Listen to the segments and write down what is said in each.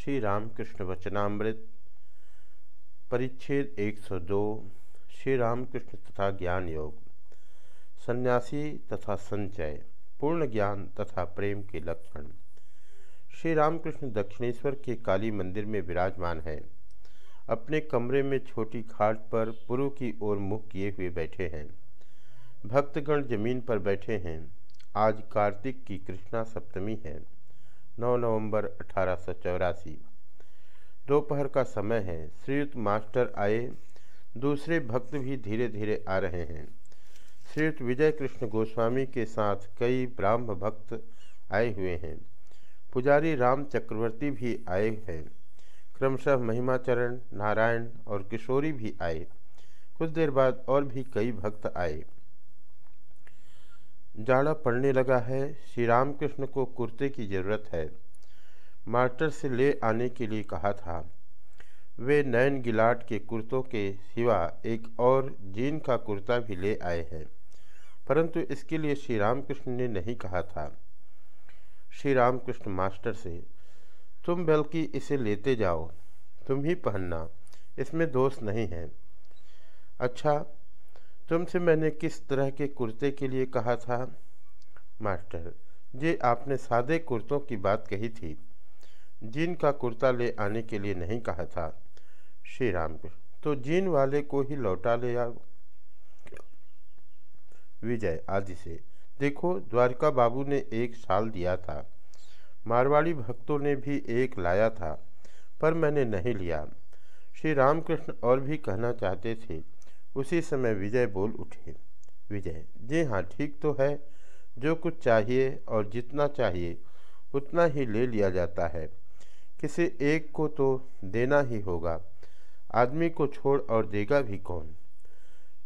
श्री रामकृष्ण वचनामृत, परिच्छेद 102 श्री रामकृष्ण तथा ज्ञान योग, सन्यासी तथा संचय, पूर्ण ज्ञान तथा प्रेम के लक्षण। श्री रामकृष्ण दक्षिणेश्वर के काली मंदिर में विराजमान है। अपने कमरे में छोटी खाट पर पूर्व की ओर मुख किए हुए बैठे हैं। भक्तगण ज़मीन पर बैठे हैं। आज कार्तिक की कृष्णा सप्तमी है। 9 नवंबर अठारह सौ चौरासी। दोपहर का समय है। श्रीयुक्त मास्टर आए। दूसरे भक्त भी धीरे धीरे आ रहे हैं। श्रीयुक्त विजय कृष्ण गोस्वामी के साथ कई ब्राह्म भक्त आए हुए हैं। पुजारी राम चक्रवर्ती भी आए हैं। क्रमशः महिमाचरण, नारायण और किशोरी भी आए। कुछ देर बाद और भी कई भक्त आए। जाड़ा पड़ने लगा है। श्री रामकृष्ण को कुर्ते की ज़रूरत है। मास्टर से ले आने के लिए कहा था। वे नैन गिलाट के कुर्तों के सिवा एक और जीन का कुर्ता भी ले आए हैं। परंतु इसके लिए श्री रामकृष्ण ने नहीं कहा था। श्री रामकृष्ण मास्टर से, तुम बल्कि इसे लेते जाओ। तुम ही पहनना। इसमें दोष नहीं है। अच्छा तुमसे मैंने किस तरह के कुर्ते के लिए कहा था? मास्टर जी आपने सादे कुर्तों की बात कही थी। जीन का कुर्ता ले आने के लिए नहीं कहा था। श्री राम तो जीन वाले को ही लौटा ले आओ। विजय आदि से, देखो, द्वारका बाबू ने एक साल दिया था। मारवाड़ी भक्तों ने भी एक लाया था, पर मैंने नहीं लिया। श्री रामकृष्ण और भी कहना चाहते थे उसी समय विजय बोल उठे। विजय, जी हाँ ठीक तो है। जो कुछ चाहिए और जितना चाहिए, उतना ही ले लिया जाता है। किसी एक को तो देना ही होगा। आदमी को छोड़ और देगा भी कौन?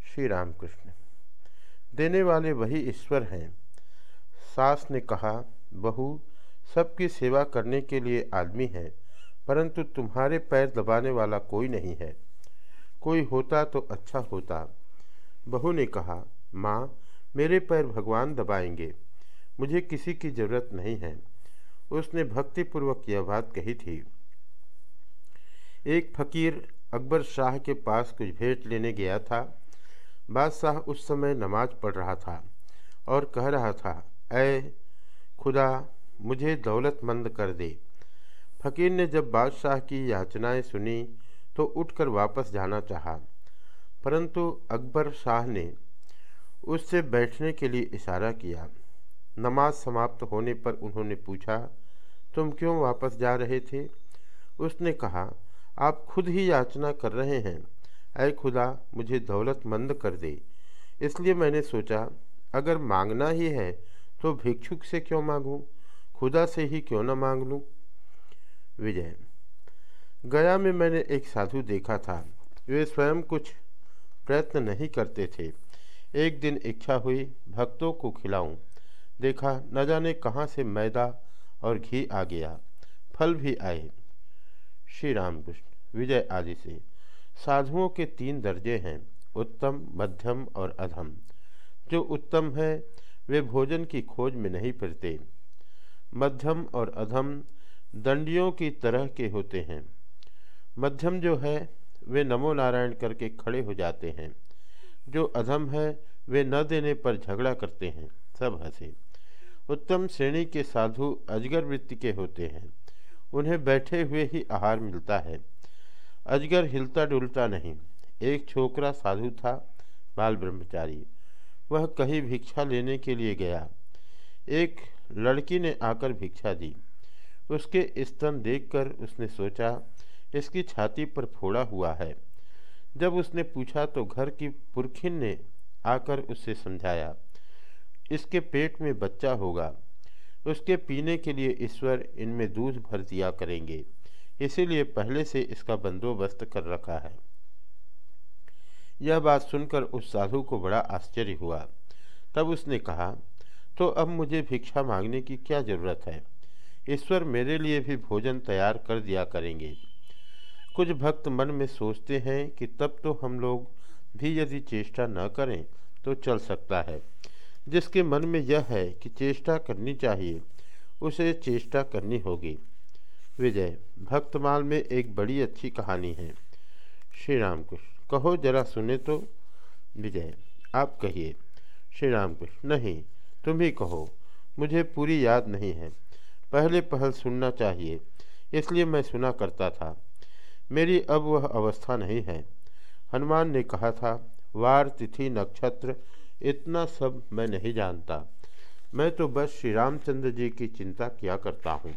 श्री राम कृष्ण देने वाले वही ईश्वर हैं। सास ने कहा, बहू, सबकी सेवा करने के लिए आदमी है, परंतु तुम्हारे पैर दबाने वाला कोई नहीं है। कोई होता तो अच्छा होता। बहू ने कहा, माँ, मेरे पैर भगवान दबाएँगे। मुझे किसी की ज़रूरत नहीं है। उसने भक्तिपूर्वक यह बात कही थी। एक फकीर अकबर शाह के पास कुछ भेंट लेने गया था। बादशाह उस समय नमाज़ पढ़ रहा था और कह रहा था, ऐ खुदा, मुझे दौलतमंद कर दे। फकीर ने जब बादशाह की याचनाएँ सुनी तो उठकर वापस जाना चाहा। परंतु अकबर शाह ने उससे बैठने के लिए इशारा किया। नमाज़ समाप्त होने पर उन्होंने पूछा, तुम क्यों वापस जा रहे थे? उसने कहा, आप खुद ही याचना कर रहे हैं। अय खुदा, मुझे दौलतमंद कर दे। इसलिए मैंने सोचा, अगर मांगना ही है तो भिक्षुक से क्यों मांगूं? खुदा से ही क्यों न मांग लूँ? विजय गया में मैंने एक साधु देखा था। वे स्वयं कुछ प्रयत्न नहीं करते थे। एक दिन इच्छा हुई, भक्तों को खिलाऊं। देखा, न जाने कहाँ से मैदा और घी आ गया। फल भी आए। श्री रामकृष्ण, विजय आदि से। साधुओं के तीन दर्जे हैं, उत्तम, मध्यम और अधम। जो उत्तम है, वे भोजन की खोज में नहीं फिरते मध्यम और अधम दंडियों की तरह के होते हैं। मध्यम जो है, वे नमो नारायण करके खड़े हो जाते हैं। जो अधम है, वे न देने पर झगड़ा करते हैं, सब हंसे। उत्तम श्रेणी के साधु अजगर वृत्ति के होते हैं। उन्हें बैठे हुए ही आहार मिलता है। अजगर हिलता डुलता नहीं। एक छोकरा साधु था, बाल ब्रह्मचारी। वह कहीं भिक्षा लेने के लिए गया। एक लड़की ने आकर भिक्षा दी। उसके स्तन देखकर उसने सोचा इसकी छाती पर फोड़ा हुआ है। जब उसने पूछा तो घर की पुरखिन ने आकर उससे समझाया, इसके पेट में बच्चा होगा। उसके पीने के लिए ईश्वर इनमें दूध भर दिया करेंगे। इसीलिए पहले से इसका बंदोबस्त कर रखा है। यह बात सुनकर उस साधु को बड़ा आश्चर्य हुआ। तब उसने कहा तो अब मुझे भिक्षा मांगने की क्या ज़रूरत है? ईश्वर मेरे लिए भी भोजन तैयार कर दिया करेंगे। कुछ भक्त मन में सोचते हैं कि तब तो हम लोग भी यदि चेष्टा न करें तो चल सकता है। जिसके मन में यह है कि चेष्टा करनी चाहिए, उसे चेष्टा करनी होगी। विजय, भक्तमाल में एक बड़ी अच्छी कहानी है। श्री राम कृष्ण कहो जरा सुने तो। विजय, आप कहिए। श्री राम कृष्ण नहीं, तुम ही कहो, मुझे पूरी याद नहीं है। पहले पहल सुनना चाहिए, इसलिए मैं सुना करता था। मेरी अब वह अवस्था नहीं है। हनुमान ने कहा था, वार, तिथि, नक्षत्र, इतना सब मैं नहीं जानता। मैं तो बस श्री रामचंद्र जी की चिंता किया करता हूँ।